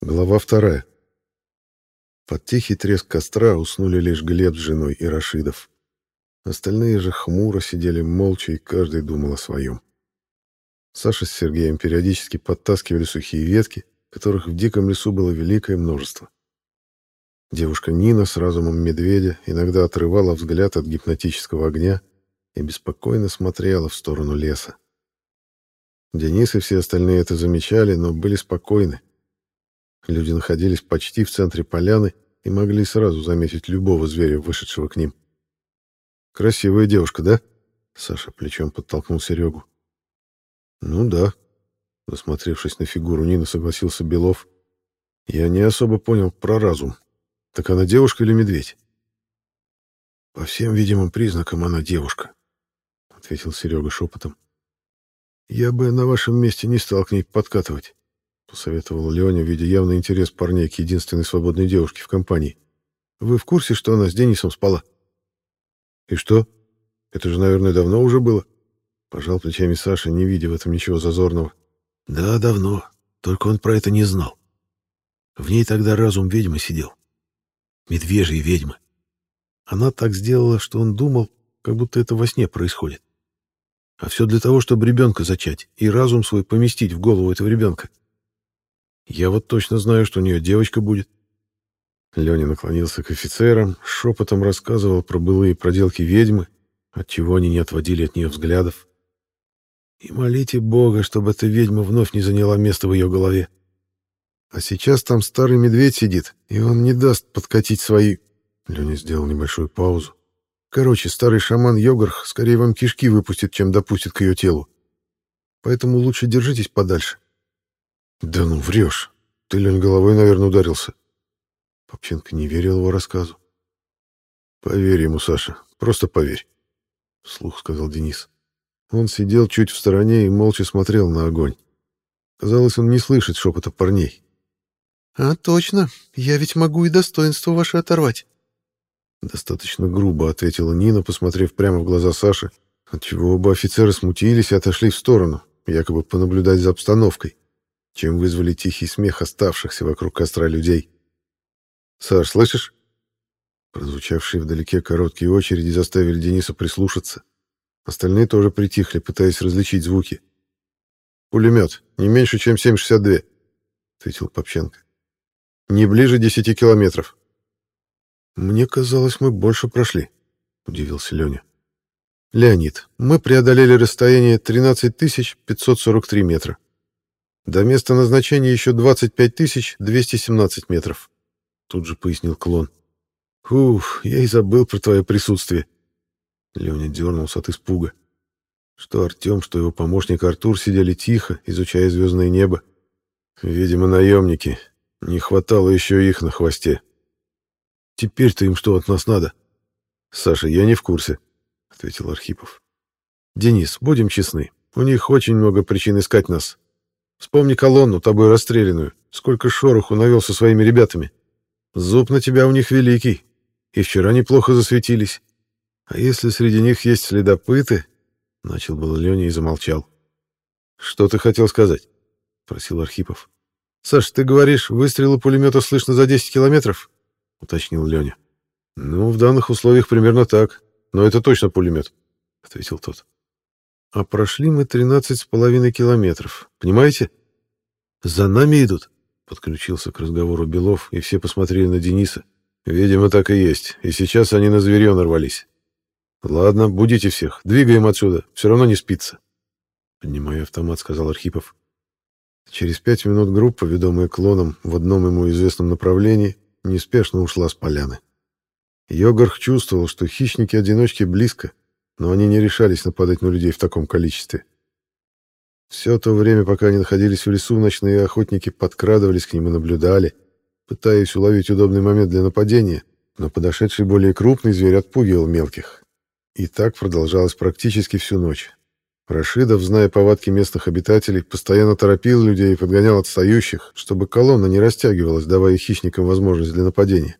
Глава вторая. Под тихий треск костра уснули лишь Глеб с женой и Рашидов. Остальные же хмуро сидели молча, и каждый думал о своем. Саша с Сергеем периодически подтаскивали сухие ветки, которых в диком лесу было великое множество. Девушка Нина с разумом медведя иногда отрывала взгляд от гипнотического огня и беспокойно смотрела в сторону леса. Денис и все остальные это замечали, но были спокойны. Люди находились почти в центре поляны и могли сразу заметить любого зверя, вышедшего к ним. «Красивая девушка, да?» Саша плечом подтолкнул Серегу. «Ну да», — засмотревшись на фигуру Нины, согласился Белов. «Я не особо понял про разум. Так она девушка или медведь?» «По всем видимым признакам она девушка», — ответил Серега шепотом. «Я бы на вашем месте не стал к ней подкатывать посоветовал Леоня, видя явный интерес парней к единственной свободной девушке в компании. Вы в курсе, что она с Денисом спала? И что? Это же, наверное, давно уже было. Пожал плечами Саша, не видя в этом ничего зазорного. Да, давно. Только он про это не знал. В ней тогда разум ведьмы сидел. Медвежьи ведьмы. Она так сделала, что он думал, как будто это во сне происходит. А все для того, чтобы ребенка зачать и разум свой поместить в голову этого ребенка. Я вот точно знаю, что у нее девочка будет. Леня наклонился к офицерам, шепотом рассказывал про былые проделки ведьмы, отчего они не отводили от нее взглядов. И молите Бога, чтобы эта ведьма вновь не заняла место в ее голове. А сейчас там старый медведь сидит, и он не даст подкатить свои... Леня сделал небольшую паузу. Короче, старый шаман Йогарх скорее вам кишки выпустит, чем допустит к ее телу. Поэтому лучше держитесь подальше. «Да ну, врешь. Ты, Лень, головой, наверное, ударился». Попченко не верил его рассказу. «Поверь ему, Саша, просто поверь», — вслух сказал Денис. Он сидел чуть в стороне и молча смотрел на огонь. Казалось, он не слышит шепота парней. «А, точно. Я ведь могу и достоинство ваше оторвать». Достаточно грубо ответила Нина, посмотрев прямо в глаза Саши, отчего оба офицера смутились и отошли в сторону, якобы понаблюдать за обстановкой чем вызвали тихий смех оставшихся вокруг костра людей. «Саш, слышишь?» Прозвучавшие вдалеке короткие очереди заставили Дениса прислушаться. Остальные тоже притихли, пытаясь различить звуки. «Пулемет, не меньше, чем 7,62», — ответил Попченко. «Не ближе 10 километров». «Мне казалось, мы больше прошли», — удивился Леня. «Леонид, мы преодолели расстояние 13 543 метра. До места назначения еще 25 217 метров. Тут же пояснил клон. Ух, я и забыл про твое присутствие. Леня дернулся от испуга. Что Артем, что его помощник Артур сидели тихо, изучая звездное небо. Видимо, наемники. Не хватало еще их на хвосте. Теперь-то им что от нас надо? Саша, я не в курсе, ответил Архипов. Денис, будем честны. У них очень много причин искать нас. Вспомни колонну, тобой расстрелянную. Сколько шороху навел со своими ребятами. Зуб на тебя у них великий. И вчера неплохо засветились. А если среди них есть следопыты...» Начал было Леня и замолчал. «Что ты хотел сказать?» — просил Архипов. «Саш, ты говоришь, выстрелы пулемета слышно за 10 километров?» — уточнил Леня. «Ну, в данных условиях примерно так. Но это точно пулемет», — ответил тот. А прошли мы тринадцать с половиной километров. Понимаете? За нами идут. Подключился к разговору Белов, и все посмотрели на Дениса. Видимо, так и есть. И сейчас они на зверье нарвались. Ладно, будите всех. Двигаем отсюда. Все равно не спится. Поднимая автомат, сказал Архипов. Через пять минут группа, ведомая клоном в одном ему известном направлении, неспешно ушла с поляны. Йогарх чувствовал, что хищники-одиночки близко, но они не решались нападать на людей в таком количестве. Все то время, пока они находились в лесу, ночные охотники подкрадывались к ним и наблюдали, пытаясь уловить удобный момент для нападения, но подошедший более крупный зверь отпугивал мелких. И так продолжалось практически всю ночь. Рашидов, зная повадки местных обитателей, постоянно торопил людей и подгонял отстающих, чтобы колонна не растягивалась, давая хищникам возможность для нападения.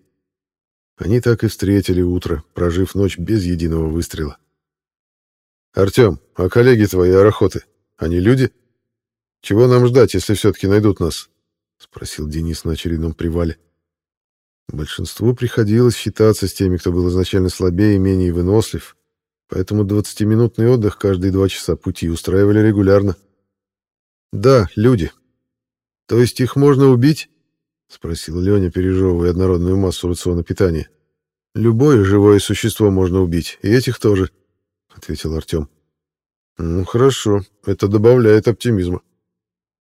Они так и встретили утро, прожив ночь без единого выстрела. «Артем, а коллеги твои арахоты, они люди? Чего нам ждать, если все-таки найдут нас?» — спросил Денис на очередном привале. Большинству приходилось считаться с теми, кто был изначально слабее и менее вынослив, поэтому 20-минутный отдых каждые два часа пути устраивали регулярно. «Да, люди. То есть их можно убить?» — спросил Леня, пережевывая однородную массу рациона питания. «Любое живое существо можно убить, и этих тоже», — ответил Артем. «Ну, хорошо, это добавляет оптимизма».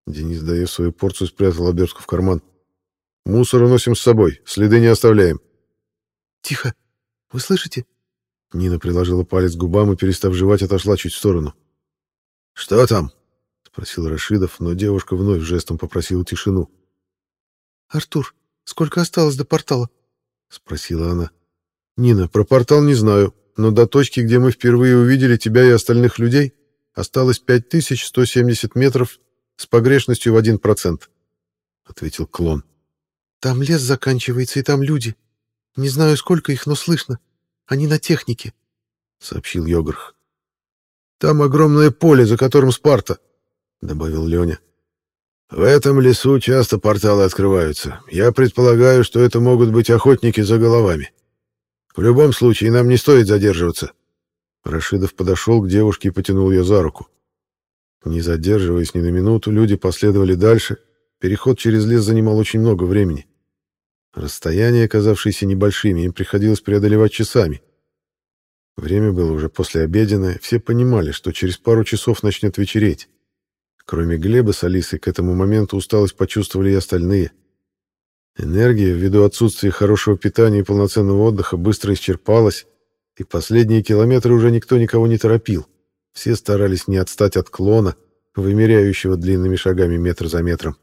Денис, доев свою порцию, спрятал обертку в карман. «Мусор уносим с собой, следы не оставляем». «Тихо! Вы слышите?» Нина приложила палец к губам и, перестав жевать, отошла чуть в сторону. «Что там?» — спросил Рашидов, но девушка вновь жестом попросила тишину. «Артур, сколько осталось до портала?» — спросила она. «Нина, про портал не знаю, но до точки, где мы впервые увидели тебя и остальных людей, осталось 5170 метров с погрешностью в 1%, — ответил клон. «Там лес заканчивается, и там люди. Не знаю, сколько их, но слышно. Они на технике», — сообщил Йогарх. «Там огромное поле, за которым Спарта», — добавил Леня. В этом лесу часто порталы открываются. Я предполагаю, что это могут быть охотники за головами. В любом случае, нам не стоит задерживаться. Рашидов подошел к девушке и потянул ее за руку. Не задерживаясь ни на минуту, люди последовали дальше. Переход через лес занимал очень много времени. Расстояния, оказавшиеся небольшими, им приходилось преодолевать часами. Время было уже послеобеденное, все понимали, что через пару часов начнет вечереть. Кроме Глеба с Алисой, к этому моменту усталость почувствовали и остальные. Энергия, ввиду отсутствия хорошего питания и полноценного отдыха, быстро исчерпалась, и последние километры уже никто никого не торопил. Все старались не отстать от клона, вымеряющего длинными шагами метр за метром.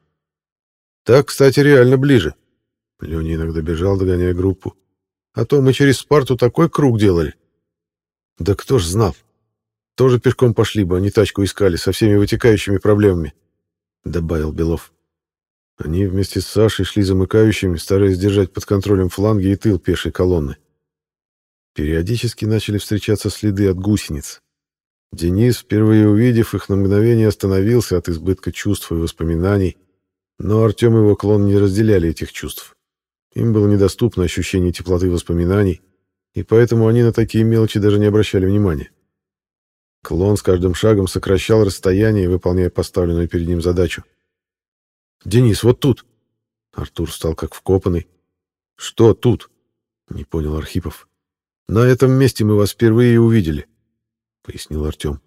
Так, кстати, реально ближе. Леня иногда бежал, догоняя группу. А то мы через Спарту такой круг делали. Да кто ж знал? Тоже пешком пошли бы, а не тачку искали со всеми вытекающими проблемами», — добавил Белов. Они вместе с Сашей шли замыкающими, стараясь держать под контролем фланги и тыл пешей колонны. Периодически начали встречаться следы от гусениц. Денис, впервые увидев их, на мгновение остановился от избытка чувств и воспоминаний, но Артем и его клон не разделяли этих чувств. Им было недоступно ощущение теплоты воспоминаний, и поэтому они на такие мелочи даже не обращали внимания. Клон с каждым шагом сокращал расстояние, выполняя поставленную перед ним задачу. «Денис, вот тут!» Артур стал как вкопанный. «Что тут?» — не понял Архипов. «На этом месте мы вас впервые увидели», — пояснил Артем.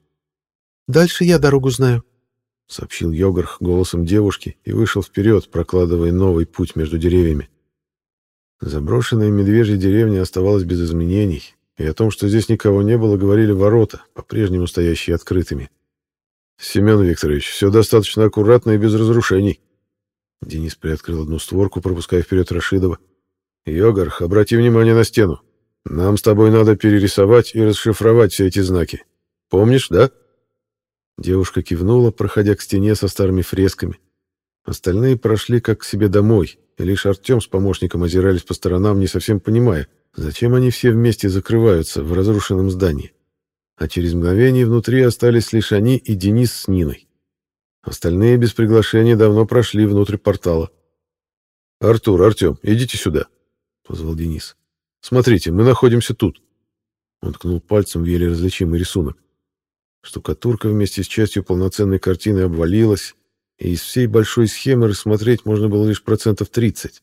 «Дальше я дорогу знаю», — сообщил Йогарх голосом девушки и вышел вперед, прокладывая новый путь между деревьями. Заброшенная медвежья деревня оставалась без изменений, и о том, что здесь никого не было, говорили ворота, по-прежнему стоящие открытыми. «Семен Викторович, все достаточно аккуратно и без разрушений». Денис приоткрыл одну створку, пропуская вперед Рашидова. «Йогарх, обрати внимание на стену. Нам с тобой надо перерисовать и расшифровать все эти знаки. Помнишь, да?» Девушка кивнула, проходя к стене со старыми фресками. Остальные прошли как к себе домой, и лишь Артем с помощником озирались по сторонам, не совсем понимая, Зачем они все вместе закрываются в разрушенном здании? А через мгновение внутри остались лишь они и Денис с Ниной. Остальные без приглашения давно прошли внутрь портала. «Артур, Артем, идите сюда», — позвал Денис. «Смотрите, мы находимся тут». Он ткнул пальцем в еле различимый рисунок. Штукатурка вместе с частью полноценной картины обвалилась, и из всей большой схемы рассмотреть можно было лишь процентов 30.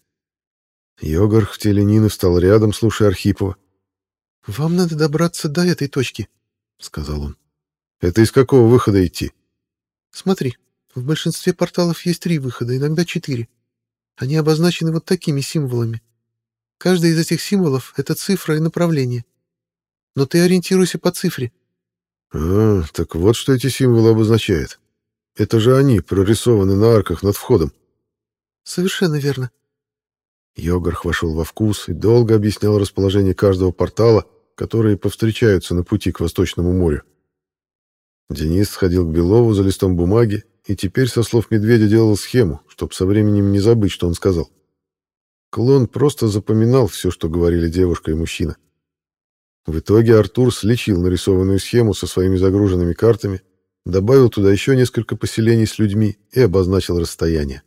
Йогарх в теле Нины встал рядом, слушая Архипова. «Вам надо добраться до этой точки», — сказал он. «Это из какого выхода идти?» «Смотри, в большинстве порталов есть три выхода, иногда четыре. Они обозначены вот такими символами. Каждый из этих символов — это цифра и направление. Но ты ориентируйся по цифре». «А, так вот что эти символы обозначают. Это же они прорисованы на арках над входом». «Совершенно верно», Йогарх вошел во вкус и долго объяснял расположение каждого портала, которые повстречаются на пути к Восточному морю. Денис сходил к Белову за листом бумаги и теперь, со слов медведя, делал схему, чтобы со временем не забыть, что он сказал. Клон просто запоминал все, что говорили девушка и мужчина. В итоге Артур слечил нарисованную схему со своими загруженными картами, добавил туда еще несколько поселений с людьми и обозначил расстояние.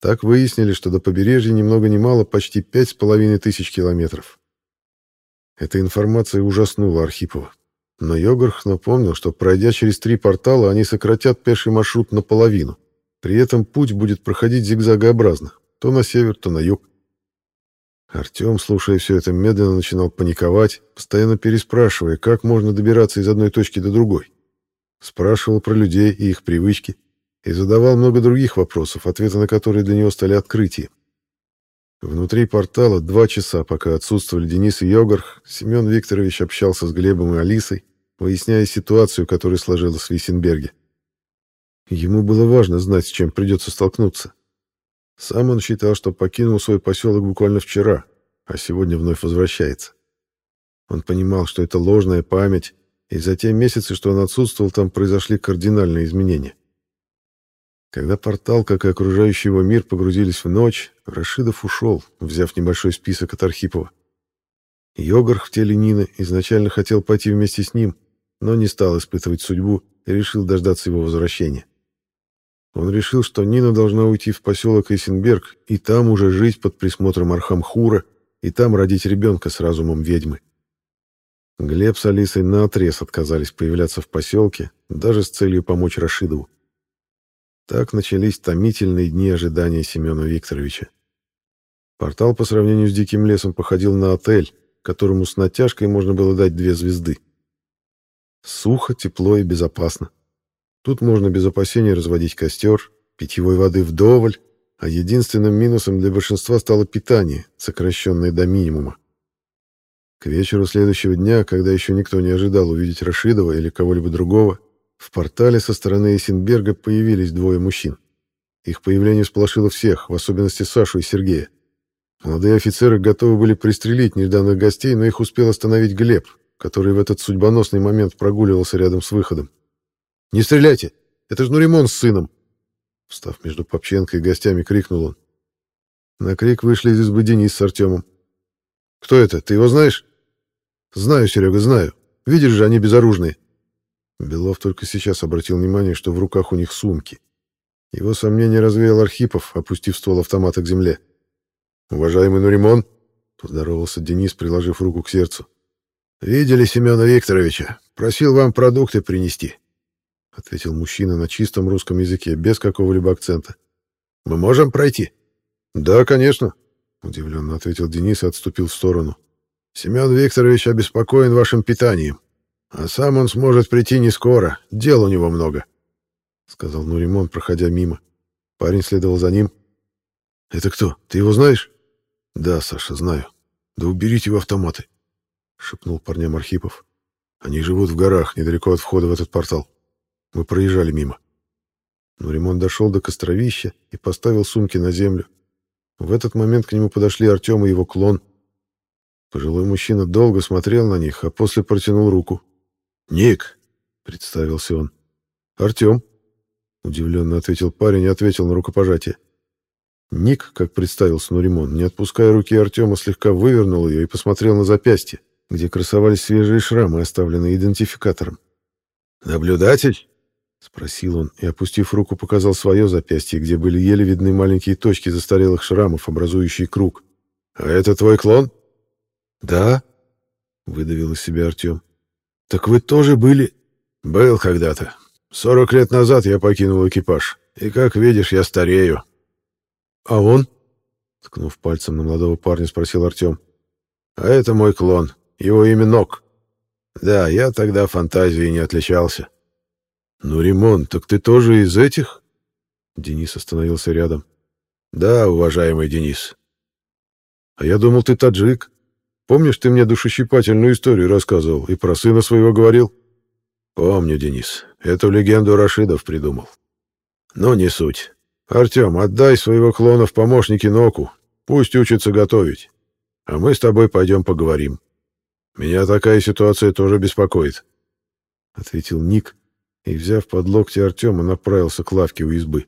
Так выяснили, что до побережья ни много ни мало почти пять с половиной тысяч километров. Эта информация ужаснула Архипова. Но Йогарх напомнил, что пройдя через три портала, они сократят пеший маршрут наполовину. При этом путь будет проходить зигзагообразно, то на север, то на юг. Артем, слушая все это, медленно начинал паниковать, постоянно переспрашивая, как можно добираться из одной точки до другой. Спрашивал про людей и их привычки, и задавал много других вопросов, ответы на которые для него стали открытием. Внутри портала два часа, пока отсутствовали Денис и Йогарх, Семен Викторович общался с Глебом и Алисой, выясняя ситуацию, которая сложилась в Вейсенберге. Ему было важно знать, с чем придется столкнуться. Сам он считал, что покинул свой поселок буквально вчера, а сегодня вновь возвращается. Он понимал, что это ложная память, и за те месяцы, что он отсутствовал, там произошли кардинальные изменения. Когда портал, как и окружающий его мир, погрузились в ночь, Рашидов ушел, взяв небольшой список от Архипова. Йогарх в теле Нины изначально хотел пойти вместе с ним, но не стал испытывать судьбу и решил дождаться его возвращения. Он решил, что Нина должна уйти в поселок Эйсенберг и там уже жить под присмотром Архамхура и там родить ребенка с разумом ведьмы. Глеб с Алисой наотрез отказались появляться в поселке, даже с целью помочь Рашидову. Так начались томительные дни ожидания Семена Викторовича. Портал по сравнению с Диким лесом походил на отель, которому с натяжкой можно было дать две звезды. Сухо, тепло и безопасно. Тут можно без опасений разводить костер, питьевой воды вдоволь, а единственным минусом для большинства стало питание, сокращенное до минимума. К вечеру следующего дня, когда еще никто не ожидал увидеть Рашидова или кого-либо другого, в портале со стороны Эссенберга появились двое мужчин. Их появление сполошило всех, в особенности Сашу и Сергея. Молодые офицеры готовы были пристрелить нежданных гостей, но их успел остановить Глеб, который в этот судьбоносный момент прогуливался рядом с выходом. «Не стреляйте! Это же Нуримон с сыном!» Встав между Попченко и гостями, крикнул он. На крик вышли из избы Денис с Артемом. «Кто это? Ты его знаешь?» «Знаю, Серега, знаю. Видишь же, они безоружные». Белов только сейчас обратил внимание, что в руках у них сумки. Его сомнение развеял Архипов, опустив ствол автомата к земле. «Уважаемый Нуримон», — поздоровался Денис, приложив руку к сердцу. «Видели Семена Викторовича. Просил вам продукты принести. — ответил мужчина на чистом русском языке, без какого-либо акцента. «Мы можем пройти?» «Да, конечно», — удивленно ответил Денис и отступил в сторону. «Семен Викторович обеспокоен вашим питанием, а сам он сможет прийти не скоро, дел у него много», — сказал Нуримон, проходя мимо. Парень следовал за ним. «Это кто? Ты его знаешь?» «Да, Саша, знаю. Да уберите его автоматы», — шепнул парням Архипов. «Они живут в горах, недалеко от входа в этот портал». Мы проезжали мимо. Но ремонт дошел до костровища и поставил сумки на землю. В этот момент к нему подошли Артем и его клон. Пожилой мужчина долго смотрел на них, а после протянул руку. «Ник!» — представился он. «Артем!» — удивленно ответил парень и ответил на рукопожатие. Ник, как представился Нуримон, не отпуская руки Артема, слегка вывернул ее и посмотрел на запястье, где красовались свежие шрамы, оставленные идентификатором. «Наблюдатель?» — спросил он и, опустив руку, показал свое запястье, где были еле видны маленькие точки застарелых шрамов, образующие круг. «А это твой клон?» «Да», — выдавил из себя Артем. «Так вы тоже были...» «Был когда-то. Сорок лет назад я покинул экипаж, и, как видишь, я старею». «А он?» — ткнув пальцем на молодого парня, спросил Артем. «А это мой клон. Его имя Нок. Да, я тогда фантазией не отличался». «Ну, Римон, так ты тоже из этих?» Денис остановился рядом. «Да, уважаемый Денис». «А я думал, ты таджик. Помнишь, ты мне душещипательную историю рассказывал и про сына своего говорил?» «Помню, Денис. Эту легенду Рашидов придумал. Но не суть. Артем, отдай своего клона в помощники Ноку. Пусть учится готовить. А мы с тобой пойдем поговорим. Меня такая ситуация тоже беспокоит», — ответил Ник, и, взяв под локти Артема, направился к лавке у избы.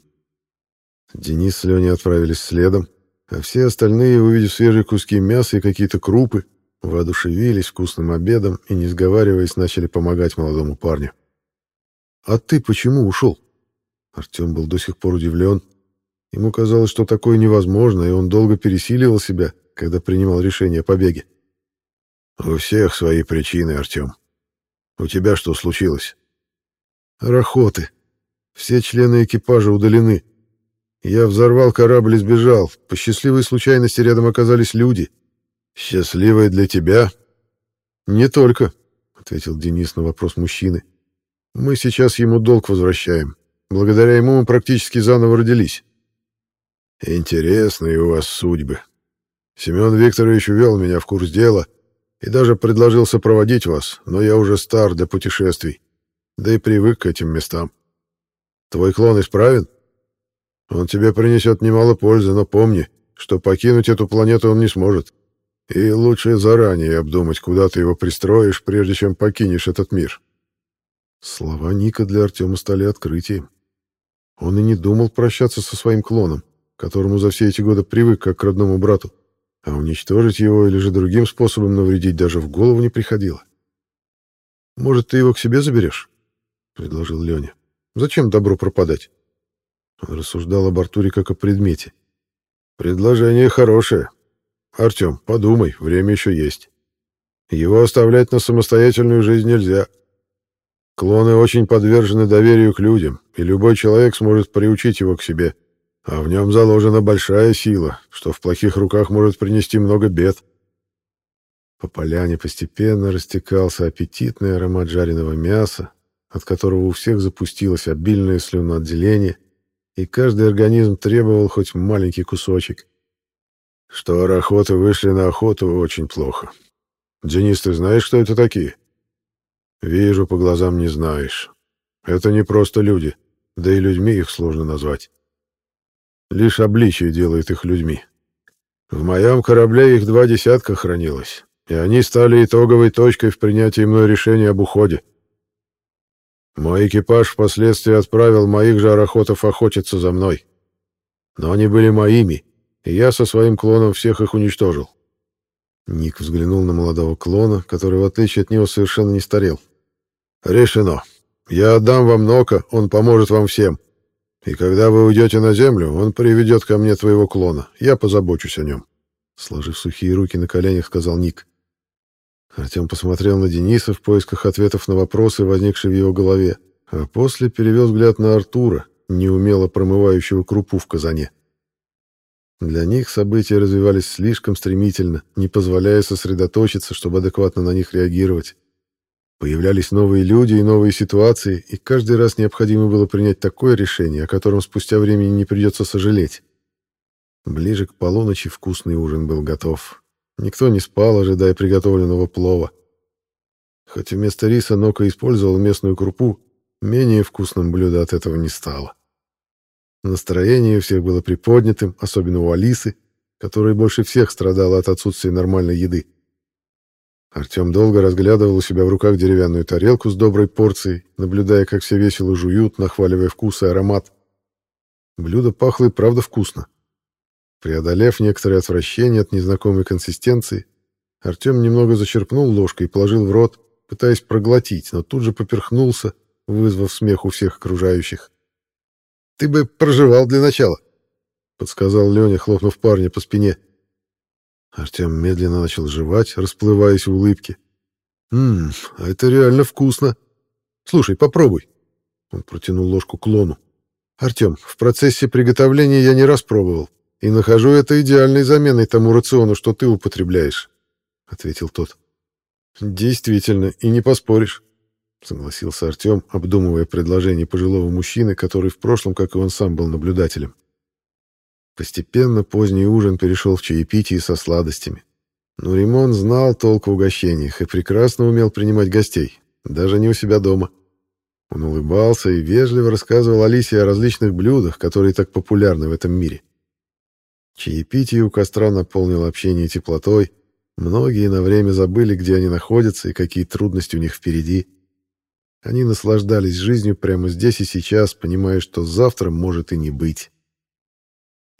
Денис с Леней отправились следом, а все остальные, увидев свежие куски мяса и какие-то крупы, воодушевились вкусным обедом и, не сговариваясь, начали помогать молодому парню. «А ты почему ушел?» Артем был до сих пор удивлен. Ему казалось, что такое невозможно, и он долго пересиливал себя, когда принимал решение о побеге. «У всех свои причины, Артем. У тебя что случилось?» «Рахоты. Все члены экипажа удалены. Я взорвал корабль и сбежал. По счастливой случайности рядом оказались люди. Счастливые для тебя?» «Не только», — ответил Денис на вопрос мужчины. «Мы сейчас ему долг возвращаем. Благодаря ему мы практически заново родились». Интересные у вас судьбы. Семен Викторович увел меня в курс дела и даже предложил сопроводить вас, но я уже стар для путешествий, да и привык к этим местам. Твой клон исправен? Он тебе принесет немало пользы, но помни, что покинуть эту планету он не сможет. И лучше заранее обдумать, куда ты его пристроишь, прежде чем покинешь этот мир. Слова Ника для Артема стали открытием. Он и не думал прощаться со своим клоном которому за все эти годы привык как к родному брату, а уничтожить его или же другим способом навредить даже в голову не приходило. «Может, ты его к себе заберешь?» — предложил Леня. «Зачем добро пропадать?» Он рассуждал об Артуре как о предмете. «Предложение хорошее. Артем, подумай, время еще есть. Его оставлять на самостоятельную жизнь нельзя. Клоны очень подвержены доверию к людям, и любой человек сможет приучить его к себе, а в нем заложена большая сила, что в плохих руках может принести много бед. По поляне постепенно растекался аппетитный аромат жареного мяса, от которого у всех запустилось обильное слюноотделение, и каждый организм требовал хоть маленький кусочек. Что охоты вышли на охоту очень плохо. Денис, ты знаешь, что это такие? Вижу, по глазам не знаешь. Это не просто люди, да и людьми их сложно назвать. Лишь обличие делает их людьми. В моем корабле их два десятка хранилось, и они стали итоговой точкой в принятии мной решения об уходе. Мой экипаж впоследствии отправил моих же арахотов охотиться за мной. Но они были моими, и я со своим клоном всех их уничтожил. Ник взглянул на молодого клона, который, в отличие от него, совершенно не старел. «Решено. Я отдам вам Нока, он поможет вам всем. И когда вы уйдете на землю, он приведет ко мне твоего клона. Я позабочусь о нем. Сложив сухие руки на коленях, сказал Ник. Артем посмотрел на Дениса в поисках ответов на вопросы, возникшие в его голове, а после перевел взгляд на Артура, неумело промывающего крупу в казане. Для них события развивались слишком стремительно, не позволяя сосредоточиться, чтобы адекватно на них реагировать. Появлялись новые люди и новые ситуации, и каждый раз необходимо было принять такое решение, о котором спустя времени не придется сожалеть. Ближе к полуночи вкусный ужин был готов. Никто не спал, ожидая приготовленного плова. Хоть вместо риса Нока использовал местную крупу, менее вкусным блюдо от этого не стало. Настроение у всех было приподнятым, особенно у Алисы, которая больше всех страдала от отсутствия нормальной еды. Артем долго разглядывал у себя в руках деревянную тарелку с доброй порцией, наблюдая, как все весело жуют, нахваливая вкус и аромат. Блюдо пахло и правда вкусно. Преодолев некоторое отвращение от незнакомой консистенции, Артем немного зачерпнул ложкой и положил в рот, пытаясь проглотить, но тут же поперхнулся, вызвав смех у всех окружающих. «Ты бы проживал для начала», — подсказал Леня, хлопнув парня по спине. — Артем медленно начал жевать, расплываясь в улыбке. «Ммм, а это реально вкусно. Слушай, попробуй». Он протянул ложку клону. «Артем, в процессе приготовления я не раз пробовал, и нахожу это идеальной заменой тому рациону, что ты употребляешь», — ответил тот. «Действительно, и не поспоришь», — согласился Артем, обдумывая предложение пожилого мужчины, который в прошлом, как и он сам, был наблюдателем. Постепенно поздний ужин перешел в чаепитие со сладостями. Но Римон знал толк в угощениях и прекрасно умел принимать гостей, даже не у себя дома. Он улыбался и вежливо рассказывал Алисе о различных блюдах, которые так популярны в этом мире. Чаепитие у костра наполнило общение теплотой, многие на время забыли, где они находятся и какие трудности у них впереди. Они наслаждались жизнью прямо здесь и сейчас, понимая, что завтра может и не быть.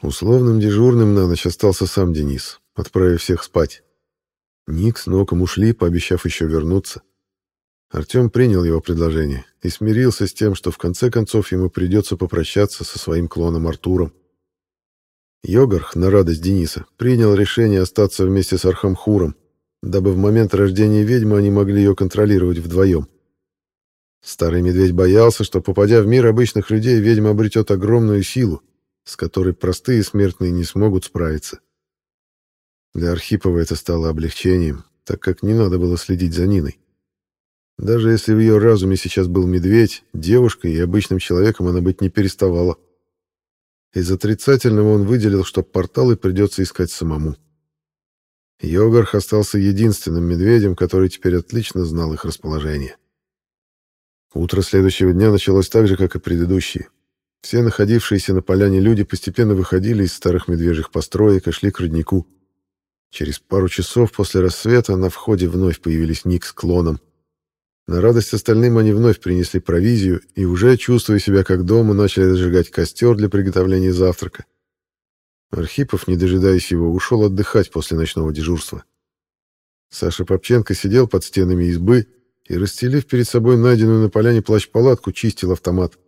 Условным дежурным на ночь остался сам Денис, отправив всех спать. Ник с Ноком ушли, пообещав еще вернуться. Артем принял его предложение и смирился с тем, что в конце концов ему придется попрощаться со своим клоном Артуром. Йогарх, на радость Дениса, принял решение остаться вместе с Архамхуром, дабы в момент рождения ведьмы они могли ее контролировать вдвоем. Старый медведь боялся, что, попадя в мир обычных людей, ведьма обретет огромную силу, с которой простые смертные не смогут справиться. Для Архипова это стало облегчением, так как не надо было следить за Ниной. Даже если в ее разуме сейчас был медведь, девушкой и обычным человеком она быть не переставала. Из отрицательного он выделил, что порталы придется искать самому. Йогарх остался единственным медведем, который теперь отлично знал их расположение. Утро следующего дня началось так же, как и предыдущие. Все находившиеся на поляне люди постепенно выходили из старых медвежьих построек и шли к роднику. Через пару часов после рассвета на входе вновь появились Ник с клоном. На радость остальным они вновь принесли провизию и, уже чувствуя себя как дома, начали зажигать костер для приготовления завтрака. Архипов, не дожидаясь его, ушел отдыхать после ночного дежурства. Саша Попченко сидел под стенами избы и, расстелив перед собой найденную на поляне плащ-палатку, чистил автомат.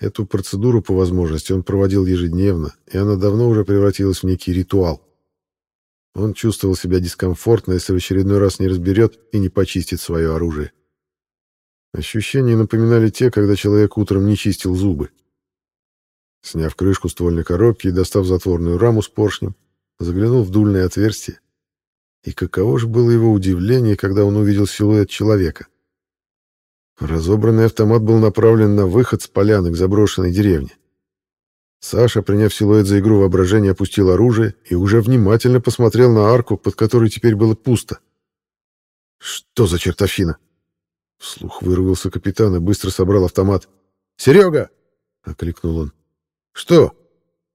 Эту процедуру, по возможности, он проводил ежедневно, и она давно уже превратилась в некий ритуал. Он чувствовал себя дискомфортно, если в очередной раз не разберет и не почистит свое оружие. Ощущения напоминали те, когда человек утром не чистил зубы. Сняв крышку ствольной коробки и достав затворную раму с поршнем, заглянул в дульное отверстие. И каково же было его удивление, когда он увидел силуэт человека. Разобранный автомат был направлен на выход с поляны к заброшенной деревне. Саша, приняв силуэт за игру воображения, опустил оружие и уже внимательно посмотрел на арку, под которой теперь было пусто. «Что за чертовщина?» Вслух вырвался капитан и быстро собрал автомат. «Серега!» — окликнул он. «Что?»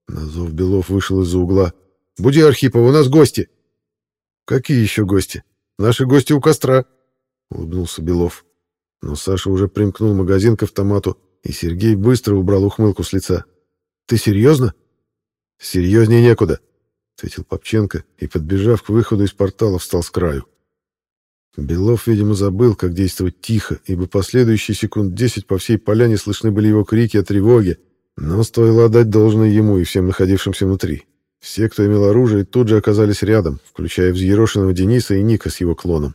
Назов Белов вышел из-за угла. «Буди Архипова, у нас гости!» «Какие еще гости? Наши гости у костра!» — улыбнулся Белов. Но Саша уже примкнул магазин к автомату, и Сергей быстро убрал ухмылку с лица. «Ты серьезно?» «Серьезнее некуда», — ответил Попченко и, подбежав к выходу из портала, встал с краю. Белов, видимо, забыл, как действовать тихо, ибо последующие секунд десять по всей поляне слышны были его крики о тревоге, но стоило отдать должное ему и всем находившимся внутри. Все, кто имел оружие, тут же оказались рядом, включая взъерошенного Дениса и Ника с его клоном.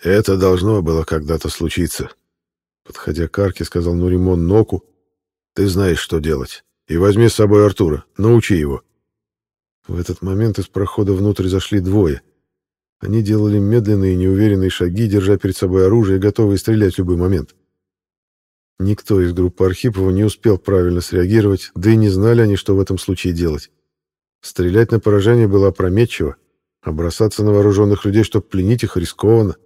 «Это должно было когда-то случиться», — подходя к арке, сказал Нуримон Ноку. «Ты знаешь, что делать. И возьми с собой Артура, научи его». В этот момент из прохода внутрь зашли двое. Они делали медленные и неуверенные шаги, держа перед собой оружие, готовые стрелять в любой момент. Никто из группы Архипова не успел правильно среагировать, да и не знали они, что в этом случае делать. Стрелять на поражение было опрометчиво, а бросаться на вооруженных людей, чтобы пленить их, рискованно.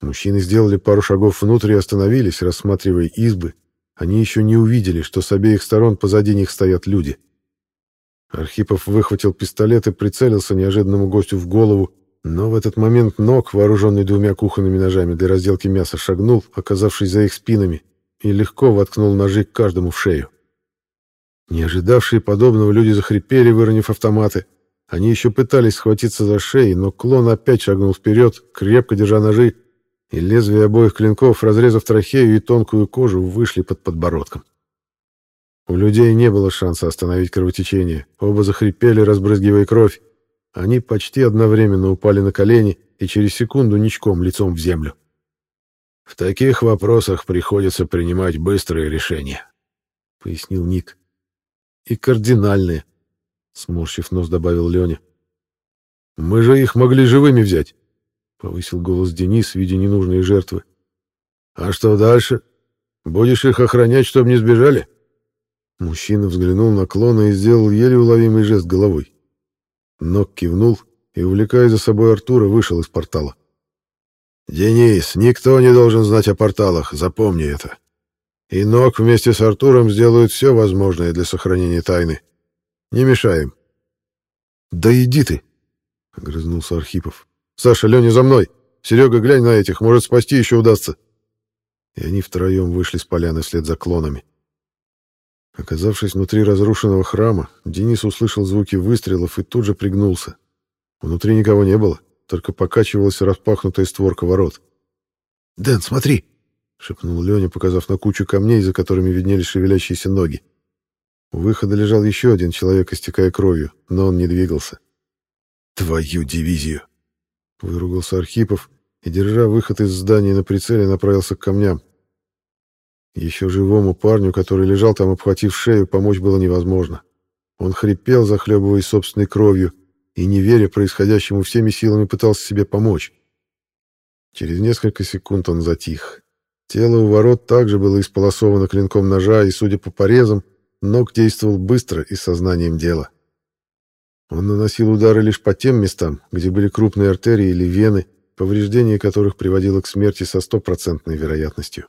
Мужчины сделали пару шагов внутрь и остановились, рассматривая избы. Они еще не увидели, что с обеих сторон позади них стоят люди. Архипов выхватил пистолет и прицелился неожиданному гостю в голову, но в этот момент ног, вооруженный двумя кухонными ножами для разделки мяса, шагнул, оказавшись за их спинами, и легко воткнул ножи каждому в шею. Не ожидавшие подобного люди захрипели, выронив автоматы. Они еще пытались схватиться за шеи, но клон опять шагнул вперед, крепко держа ножи, и лезвия обоих клинков, разрезав трахею и тонкую кожу, вышли под подбородком. У людей не было шанса остановить кровотечение. Оба захрипели, разбрызгивая кровь. Они почти одновременно упали на колени и через секунду ничком лицом в землю. «В таких вопросах приходится принимать быстрые решения», — пояснил Ник. «И кардинальные», — сморщив нос, добавил Леня. «Мы же их могли живыми взять», — повысил голос Денис, видя ненужные жертвы. «А что дальше? Будешь их охранять, чтобы не сбежали?» Мужчина взглянул на клона и сделал еле уловимый жест головой. Нок кивнул и, увлекая за собой Артура, вышел из портала. «Денис, никто не должен знать о порталах, запомни это. И Нок вместе с Артуром сделают все возможное для сохранения тайны. Не мешаем». «Да иди ты!» — огрызнулся Архипов. «Саша, Леня, за мной! Серега, глянь на этих, может, спасти еще удастся!» И они втроем вышли с поляны вслед за клонами. Оказавшись внутри разрушенного храма, Денис услышал звуки выстрелов и тут же пригнулся. Внутри никого не было, только покачивалась распахнутая створка ворот. «Дэн, смотри!» — шепнул Леня, показав на кучу камней, за которыми виднелись шевелящиеся ноги. У выхода лежал еще один человек, истекая кровью, но он не двигался. «Твою дивизию!» — выругался Архипов и, держа выход из здания на прицеле, направился к камням. Еще живому парню, который лежал там, обхватив шею, помочь было невозможно. Он хрипел, захлебываясь собственной кровью, и, не веря происходящему, всеми силами пытался себе помочь. Через несколько секунд он затих. Тело у ворот также было исполосовано клинком ножа, и, судя по порезам, ног действовал быстро и сознанием дела. Он наносил удары лишь по тем местам, где были крупные артерии или вены, повреждение которых приводило к смерти со стопроцентной вероятностью.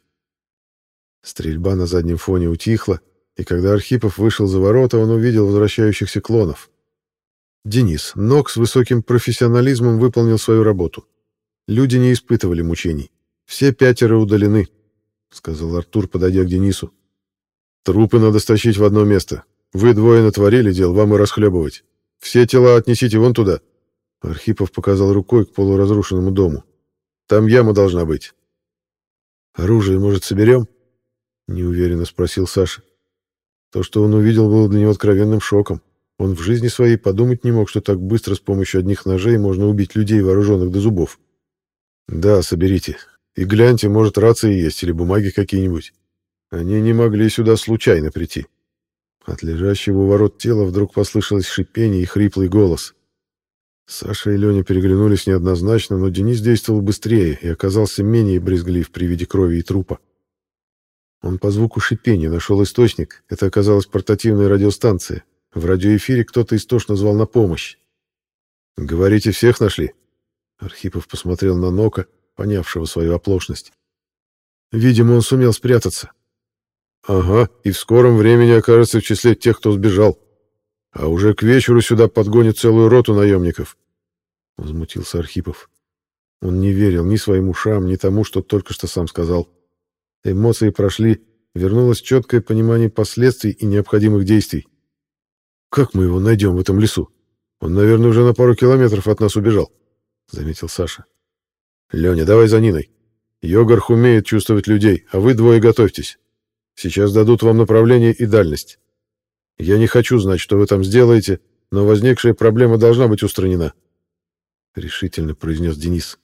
Стрельба на заднем фоне утихла, и когда Архипов вышел за ворота, он увидел возвращающихся клонов. Денис, Нок с высоким профессионализмом выполнил свою работу. Люди не испытывали мучений. Все пятеро удалены, — сказал Артур, подойдя к Денису. Трупы надо стащить в одно место. Вы двое натворили дел, вам и расхлебывать. Все тела отнесите вон туда. Архипов показал рукой к полуразрушенному дому. Там яма должна быть. Оружие, может, соберем? Неуверенно спросил Саша. То, что он увидел, было для него откровенным шоком. Он в жизни своей подумать не мог, что так быстро с помощью одних ножей можно убить людей, вооруженных до зубов. «Да, соберите. И гляньте, может, рации есть или бумаги какие-нибудь. Они не могли сюда случайно прийти». От лежащего у ворот тела вдруг послышалось шипение и хриплый голос. Саша и Леня переглянулись неоднозначно, но Денис действовал быстрее и оказался менее брезглив при виде крови и трупа. Он по звуку шипения нашел источник. Это оказалась портативная радиостанция. В радиоэфире кто-то истошно звал на помощь. «Говорите, всех нашли?» Архипов посмотрел на Нока, понявшего свою оплошность. «Видимо, он сумел спрятаться». «Ага, и в скором времени окажется в числе тех, кто сбежал. А уже к вечеру сюда подгонят целую роту наемников», — возмутился Архипов. Он не верил ни своим ушам, ни тому, что только что сам сказал. Эмоции прошли, вернулось четкое понимание последствий и необходимых действий. «Как мы его найдем в этом лесу? Он, наверное, уже на пару километров от нас убежал», — заметил Саша. «Леня, давай за Ниной. Йогарх умеет чувствовать людей, а вы двое готовьтесь. Сейчас дадут вам направление и дальность. Я не хочу знать, что вы там сделаете, но возникшая проблема должна быть устранена», — решительно произнес Денис.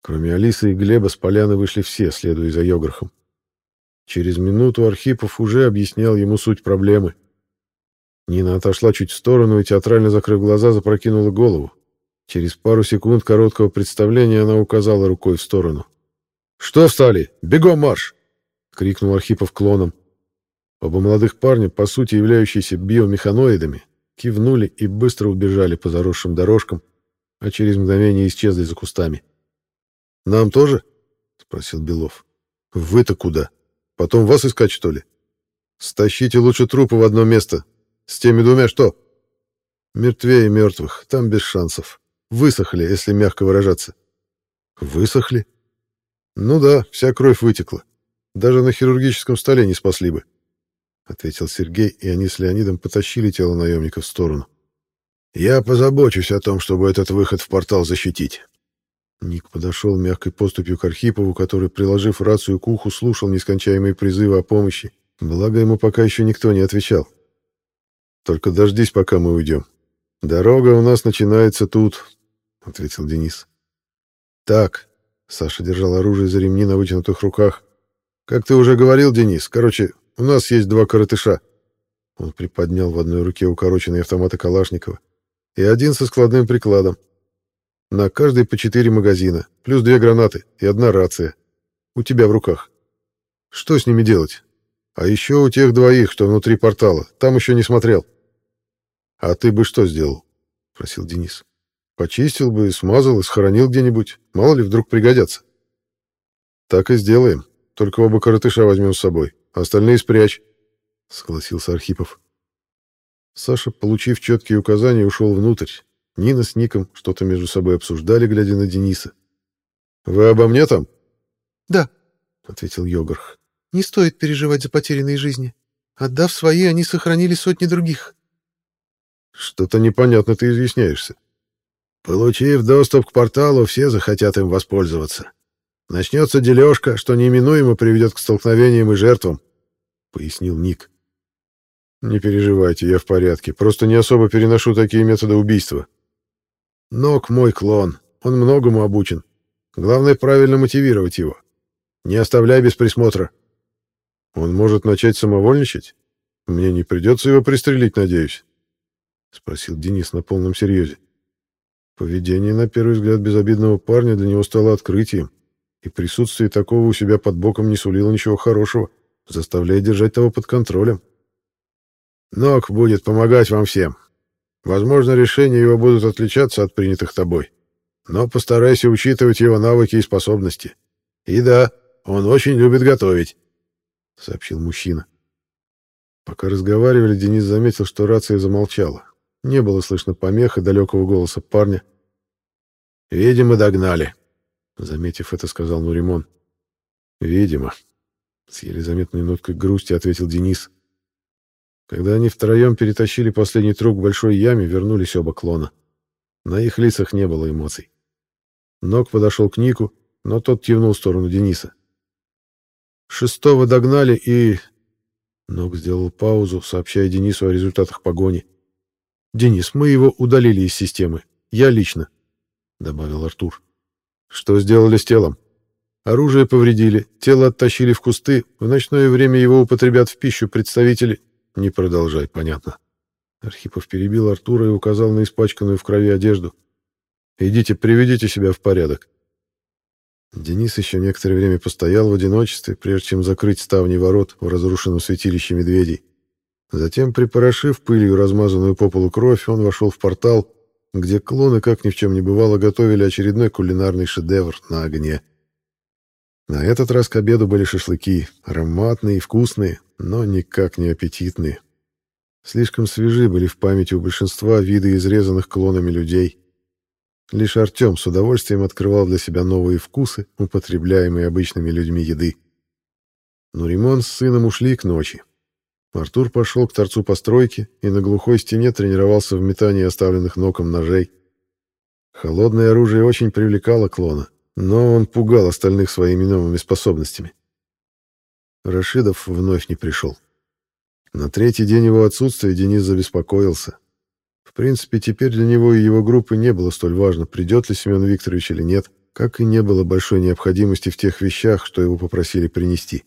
Кроме Алисы и Глеба с поляны вышли все, следуя за Йогархом. Через минуту Архипов уже объяснял ему суть проблемы. Нина отошла чуть в сторону и, театрально закрыв глаза, запрокинула голову. Через пару секунд короткого представления она указала рукой в сторону. «Что встали? Бегом марш!» — крикнул Архипов клоном. Оба молодых парня, по сути являющиеся биомеханоидами, кивнули и быстро убежали по заросшим дорожкам, а через мгновение исчезли за кустами. «Нам тоже?» — спросил Белов. «Вы-то куда? Потом вас искать, что ли? Стащите лучше трупы в одно место. С теми двумя что?» «Мертвее мертвых, там без шансов. Высохли, если мягко выражаться». «Высохли?» «Ну да, вся кровь вытекла. Даже на хирургическом столе не спасли бы», — ответил Сергей, и они с Леонидом потащили тело наемника в сторону. «Я позабочусь о том, чтобы этот выход в портал защитить». Ник подошел мягкой поступью к Архипову, который, приложив рацию к уху, слушал нескончаемые призывы о помощи. Благо ему пока еще никто не отвечал. «Только дождись, пока мы уйдем. Дорога у нас начинается тут», — ответил Денис. «Так», — Саша держал оружие за ремни на вытянутых руках. «Как ты уже говорил, Денис, короче, у нас есть два коротыша». Он приподнял в одной руке укороченный автомат Калашникова и один со складным прикладом. На каждой по четыре магазина, плюс две гранаты и одна рация. У тебя в руках. Что с ними делать? А еще у тех двоих, что внутри портала. Там еще не смотрел. А ты бы что сделал? Просил Денис. Почистил бы, смазал и схоронил где-нибудь. Мало ли, вдруг пригодятся. Так и сделаем. Только оба коротыша возьмем с собой. Остальные спрячь. Согласился Архипов. Саша, получив четкие указания, ушел внутрь, Нина с Ником что-то между собой обсуждали, глядя на Дениса. «Вы обо мне там?» «Да», — ответил Йогарх. «Не стоит переживать за потерянные жизни. Отдав свои, они сохранили сотни других». «Что-то непонятно ты изъясняешься». «Получив доступ к порталу, все захотят им воспользоваться. Начнется дележка, что неминуемо приведет к столкновениям и жертвам», — пояснил Ник. Не переживайте, я в порядке. Просто не особо переношу такие методы убийства. Ног мой клон. Он многому обучен. Главное, правильно мотивировать его. Не оставляй без присмотра. Он может начать самовольничать? Мне не придется его пристрелить, надеюсь? Спросил Денис на полном серьезе. Поведение, на первый взгляд, безобидного парня для него стало открытием, и присутствие такого у себя под боком не сулило ничего хорошего, заставляя держать того под контролем. Нок будет помогать вам всем. Возможно, решения его будут отличаться от принятых тобой. Но постарайся учитывать его навыки и способности. И да, он очень любит готовить, — сообщил мужчина. Пока разговаривали, Денис заметил, что рация замолчала. Не было слышно помех и далекого голоса парня. «Видимо, догнали», — заметив это, сказал Нуримон. «Видимо», — с еле заметной ноткой грусти ответил Денис. Когда они втроем перетащили последний труп к большой яме, вернулись оба клона. На их лицах не было эмоций. Нок подошел к Нику, но тот кивнул в сторону Дениса. «Шестого догнали и...» Нок сделал паузу, сообщая Денису о результатах погони. «Денис, мы его удалили из системы. Я лично», — добавил Артур. «Что сделали с телом?» «Оружие повредили, тело оттащили в кусты, в ночное время его употребят в пищу представители...» «Не продолжай, понятно». Архипов перебил Артура и указал на испачканную в крови одежду. «Идите, приведите себя в порядок». Денис еще некоторое время постоял в одиночестве, прежде чем закрыть ставни ворот в разрушенном святилище медведей. Затем, припорошив пылью размазанную по полу кровь, он вошел в портал, где клоны, как ни в чем не бывало, готовили очередной кулинарный шедевр на огне. На этот раз к обеду были шашлыки, ароматные и вкусные, но никак не аппетитные. Слишком свежи были в памяти у большинства виды изрезанных клонами людей. Лишь Артем с удовольствием открывал для себя новые вкусы, употребляемые обычными людьми еды. Но Римон с сыном ушли к ночи. Артур пошел к торцу постройки и на глухой стене тренировался в метании оставленных ноком ножей. Холодное оружие очень привлекало клона, но он пугал остальных своими новыми способностями. Рашидов вновь не пришел. На третий день его отсутствия Денис забеспокоился. В принципе, теперь для него и его группы не было столь важно, придет ли Семен Викторович или нет, как и не было большой необходимости в тех вещах, что его попросили принести.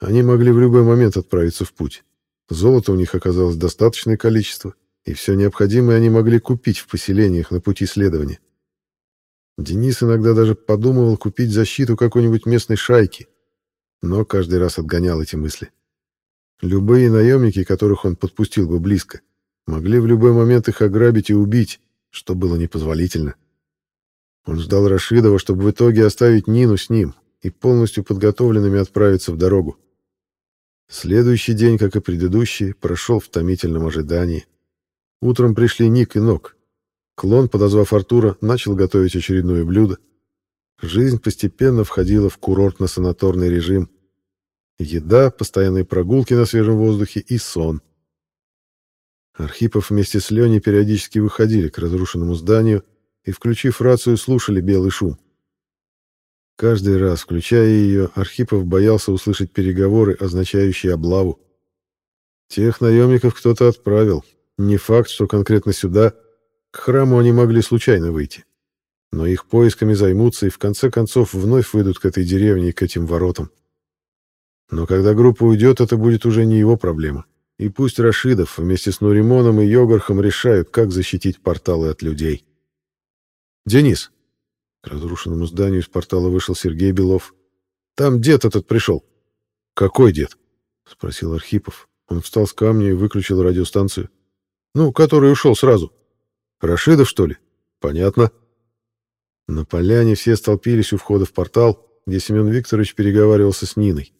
Они могли в любой момент отправиться в путь. Золота у них оказалось достаточное количество, и все необходимое они могли купить в поселениях на пути следования. Денис иногда даже подумывал купить защиту какой-нибудь местной шайки, но каждый раз отгонял эти мысли. Любые наемники, которых он подпустил бы близко, могли в любой момент их ограбить и убить, что было непозволительно. Он ждал Рашидова, чтобы в итоге оставить Нину с ним и полностью подготовленными отправиться в дорогу. Следующий день, как и предыдущий, прошел в томительном ожидании. Утром пришли Ник и Нок. Клон, подозвав Артура, начал готовить очередное блюдо. Жизнь постепенно входила в курортно-санаторный режим. Еда, постоянные прогулки на свежем воздухе и сон. Архипов вместе с Леней периодически выходили к разрушенному зданию и, включив рацию, слушали белый шум. Каждый раз, включая ее, Архипов боялся услышать переговоры, означающие облаву. Тех наемников кто-то отправил. Не факт, что конкретно сюда. К храму они могли случайно выйти. Но их поисками займутся и в конце концов вновь выйдут к этой деревне и к этим воротам. Но когда группа уйдет, это будет уже не его проблема. И пусть Рашидов вместе с Нуримоном и Йогархом решают, как защитить порталы от людей. «Денис!» К разрушенному зданию из портала вышел Сергей Белов. «Там дед этот пришел». «Какой дед?» — спросил Архипов. Он встал с камня и выключил радиостанцию. «Ну, который ушел сразу». «Рашидов, что ли?» «Понятно». На поляне все столпились у входа в портал, где Семен Викторович переговаривался с Ниной.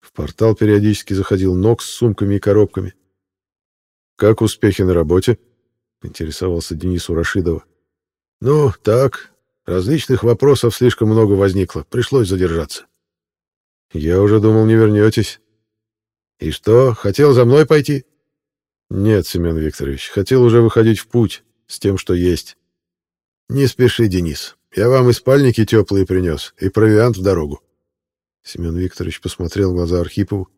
В портал периодически заходил Нокс с сумками и коробками. «Как успехи на работе?» — интересовался Денис у Рашидова. «Ну, так, Различных вопросов слишком много возникло, пришлось задержаться. Я уже думал, не вернетесь. И что, хотел за мной пойти? Нет, Семен Викторович, хотел уже выходить в путь с тем, что есть. Не спеши, Денис. Я вам и спальники теплые принес, и провиант в дорогу. Семен Викторович посмотрел в глаза Архипову.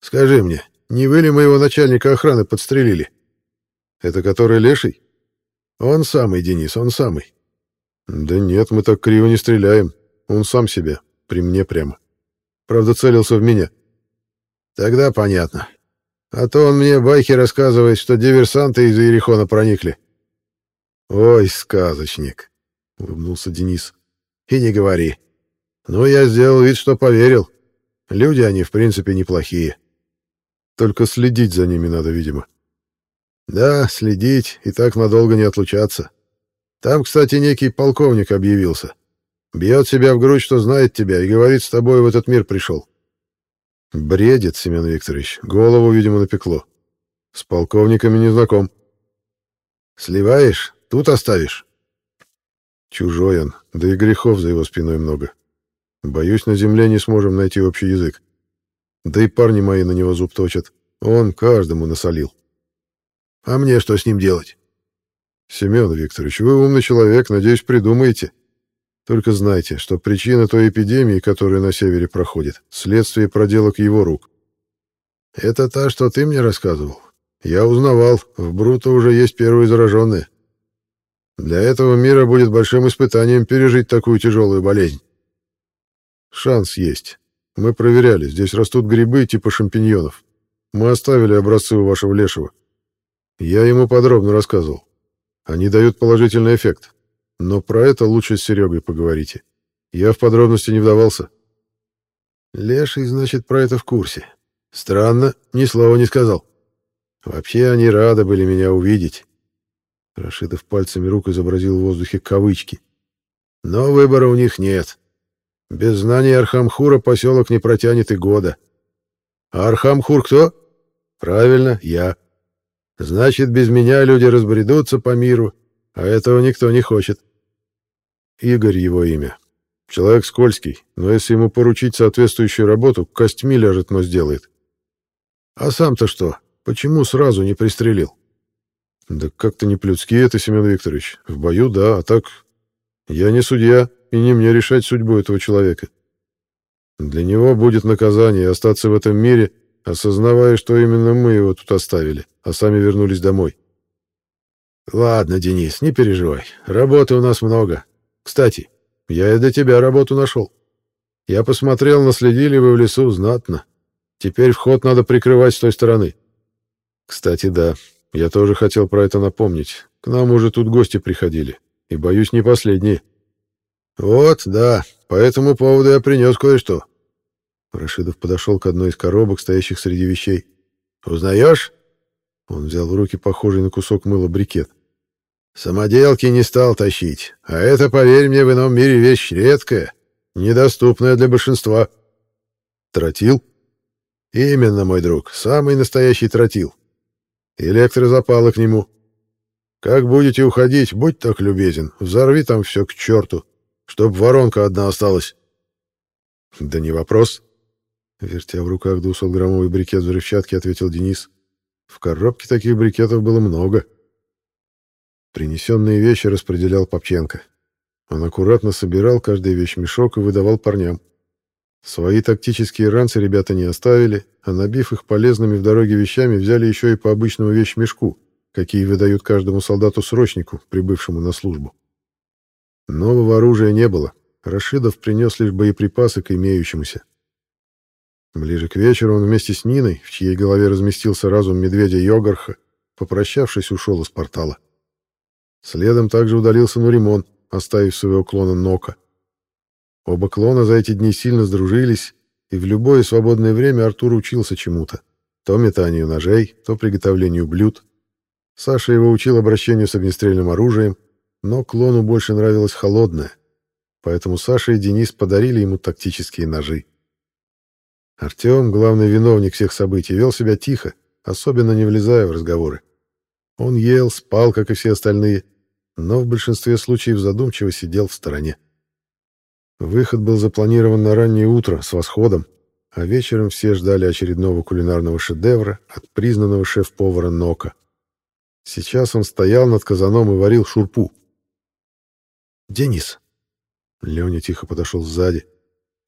Скажи мне, Не вы ли моего начальника охраны подстрелили? Это который леший? Он самый, Денис, он самый. Да нет, мы так криво не стреляем. Он сам себя, при мне прямо. Правда, целился в меня. Тогда понятно. А то он мне байки рассказывает, что диверсанты из Иерихона проникли. Ой, сказочник, улыбнулся Денис. И не говори. Ну, я сделал вид, что поверил. Люди они, в принципе, неплохие. Только следить за ними надо, видимо. Да, следить и так надолго не отлучаться. Там, кстати, некий полковник объявился. Бьет себя в грудь, что знает тебя, и говорит, с тобой в этот мир пришел. Бредит, Семен Викторович. Голову, видимо, напекло. С полковниками не знаком. Сливаешь? Тут оставишь? Чужой он, да и грехов за его спиной много. Боюсь, на земле не сможем найти общий язык. Да и парни мои на него зуб точат. Он каждому насолил. А мне что с ним делать? Семен Викторович, вы умный человек, надеюсь, придумаете. Только знайте, что причина той эпидемии, которая на севере проходит, следствие проделок его рук. Это та, что ты мне рассказывал. Я узнавал, в Бруто уже есть первые зараженные. Для этого мира будет большим испытанием пережить такую тяжелую болезнь. Шанс есть. Мы проверяли, здесь растут грибы типа шампиньонов. Мы оставили образцы у вашего лешего. Я ему подробно рассказывал. Они дают положительный эффект. Но про это лучше с Серегой поговорите. Я в подробности не вдавался. Леший, значит, про это в курсе. Странно, ни слова не сказал. Вообще они рады были меня увидеть. Рашидов пальцами рук изобразил в воздухе кавычки. Но выбора у них нет. Без знания Архамхура поселок не протянет и года. А Архамхур кто? Правильно, я. Значит, без меня люди разбредутся по миру, а этого никто не хочет. Игорь его имя. Человек скользкий, но если ему поручить соответствующую работу, костьми ляжет, но сделает. А сам-то что? Почему сразу не пристрелил? Да как-то не плюцки это, Семен Викторович. В бою, да, а так... Я не судья, и не мне решать судьбу этого человека. Для него будет наказание остаться в этом мире, осознавая, что именно мы его тут оставили, а сами вернулись домой. Ладно, Денис, не переживай. Работы у нас много. Кстати, я и для тебя работу нашел. Я посмотрел, наследили вы в лесу знатно. Теперь вход надо прикрывать с той стороны. Кстати, да, я тоже хотел про это напомнить. К нам уже тут гости приходили. И, боюсь, не последние. Вот, да, по этому поводу я принес кое-что. Рашидов подошел к одной из коробок, стоящих среди вещей. «Узнаешь?» Он взял в руки похожий на кусок мыла брикет. Самоделки не стал тащить, а это, поверь мне, в ином мире вещь редкая, недоступная для большинства. Тротил? Именно, мой друг, самый настоящий тротил. Электрозапалы к нему. Как будете уходить, будь так любезен, взорви там все к черту, чтоб воронка одна осталась. Да не вопрос. Вертя в руках 200-граммовый брикет взрывчатки, ответил Денис. В коробке таких брикетов было много. — Принесенные вещи распределял Попченко. Он аккуратно собирал каждый вещмешок и выдавал парням. Свои тактические ранцы ребята не оставили, а набив их полезными в дороге вещами, взяли еще и по обычному вещмешку, какие выдают каждому солдату-срочнику, прибывшему на службу. Нового оружия не было. Рашидов принес лишь боеприпасы к имеющемуся. Ближе к вечеру он вместе с Ниной, в чьей голове разместился разум медведя Йогарха, попрощавшись, ушел из портала. Следом также удалился Нуримон, оставив своего клона Нока. Оба клона за эти дни сильно сдружились, и в любое свободное время Артур учился чему-то. То метанию ножей, то приготовлению блюд. Саша его учил обращению с огнестрельным оружием, но клону больше нравилось холодное, поэтому Саша и Денис подарили ему тактические ножи. Артем, главный виновник всех событий, вел себя тихо, особенно не влезая в разговоры. Он ел, спал, как и все остальные, но в большинстве случаев задумчиво сидел в стороне. Выход был запланирован на раннее утро с восходом, а вечером все ждали очередного кулинарного шедевра от признанного шеф-повара Нока. Сейчас он стоял над казаном и варил шурпу. «Денис!» Леня тихо подошел сзади.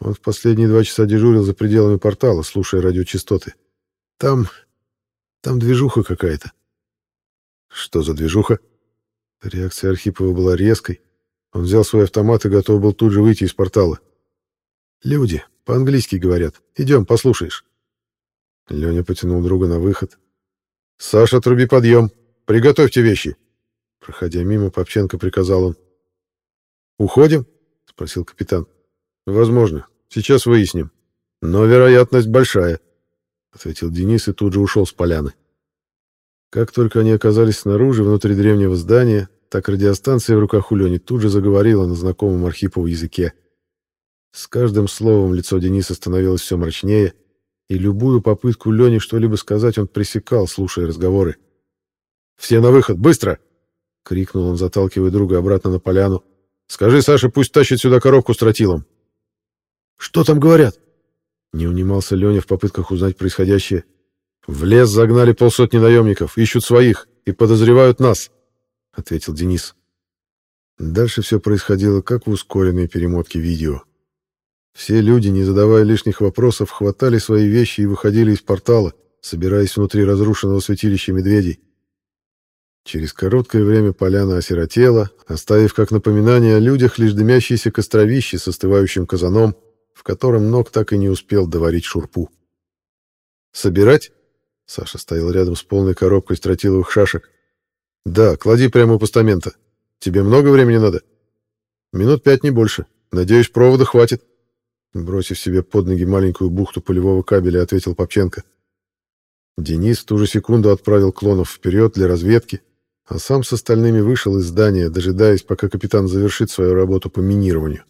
Он в последние два часа дежурил за пределами портала, слушая радиочастоты. «Там Там движуха какая-то». «Что за движуха?» Реакция Архипова была резкой. Он взял свой автомат и готов был тут же выйти из портала. «Люди, по-английски говорят. Идем, послушаешь». Леня потянул друга на выход. «Саша, труби подъем. Приготовьте вещи». Проходя мимо, Попченко приказал он. «Уходим?» — спросил капитан. «Возможно. Сейчас выясним. Но вероятность большая», — ответил Денис и тут же ушел с поляны. Как только они оказались снаружи, внутри древнего здания, так радиостанция в руках у Лени тут же заговорила на знакомом Архипову языке. С каждым словом лицо Дениса становилось все мрачнее, и любую попытку Лени что-либо сказать он пресекал, слушая разговоры. «Все на выход, быстро!» — крикнул он, заталкивая друга обратно на поляну. «Скажи Саше, пусть тащит сюда коробку с тротилом». «Что там говорят?» Не унимался Леня в попытках узнать происходящее. «В лес загнали полсотни наемников, ищут своих и подозревают нас», — ответил Денис. Дальше все происходило, как в ускоренной перемотке видео. Все люди, не задавая лишних вопросов, хватали свои вещи и выходили из портала, собираясь внутри разрушенного святилища медведей. Через короткое время поляна осиротела, оставив как напоминание о людях лишь дымящиеся костровище с остывающим казаном, в котором ног так и не успел доварить шурпу. «Собирать?» Саша стоял рядом с полной коробкой стратиловых шашек. «Да, клади прямо у постамента. Тебе много времени надо?» «Минут пять, не больше. Надеюсь, провода хватит». Бросив себе под ноги маленькую бухту полевого кабеля, ответил Попченко. Денис в ту же секунду отправил клонов вперед для разведки, а сам с остальными вышел из здания, дожидаясь, пока капитан завершит свою работу по минированию.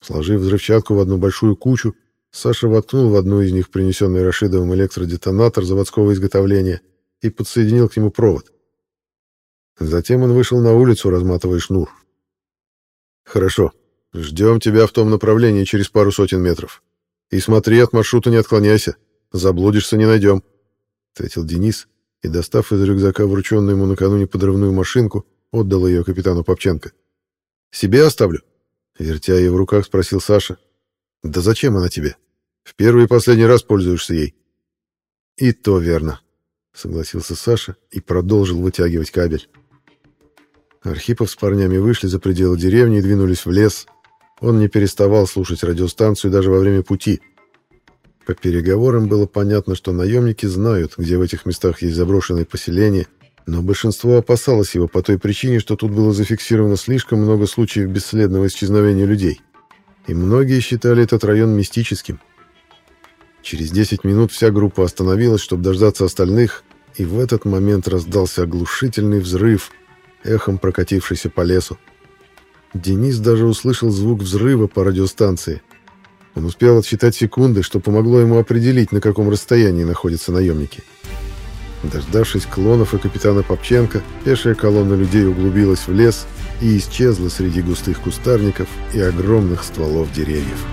Сложив взрывчатку в одну большую кучу, Саша воткнул в одну из них принесенный Рашидовым электродетонатор заводского изготовления и подсоединил к нему провод. Затем он вышел на улицу, разматывая шнур. «Хорошо. Ждем тебя в том направлении через пару сотен метров. И смотри, от маршрута не отклоняйся. Заблудишься не найдем», — ответил Денис и, достав из рюкзака врученную ему накануне подрывную машинку, отдал ее капитану Попченко. «Себе оставлю?» Вертя ее в руках, спросил Саша. «Да зачем она тебе? В первый и последний раз пользуешься ей». «И то верно», — согласился Саша и продолжил вытягивать кабель. Архипов с парнями вышли за пределы деревни и двинулись в лес. Он не переставал слушать радиостанцию даже во время пути. По переговорам было понятно, что наемники знают, где в этих местах есть заброшенные поселения, но большинство опасалось его по той причине, что тут было зафиксировано слишком много случаев бесследного исчезновения людей. И многие считали этот район мистическим. Через 10 минут вся группа остановилась, чтобы дождаться остальных, и в этот момент раздался оглушительный взрыв, эхом прокатившийся по лесу. Денис даже услышал звук взрыва по радиостанции. Он успел отсчитать секунды, что помогло ему определить, на каком расстоянии находятся наемники. Дождавшись клонов и капитана Попченко, пешая колонна людей углубилась в лес и исчезла среди густых кустарников и огромных стволов деревьев.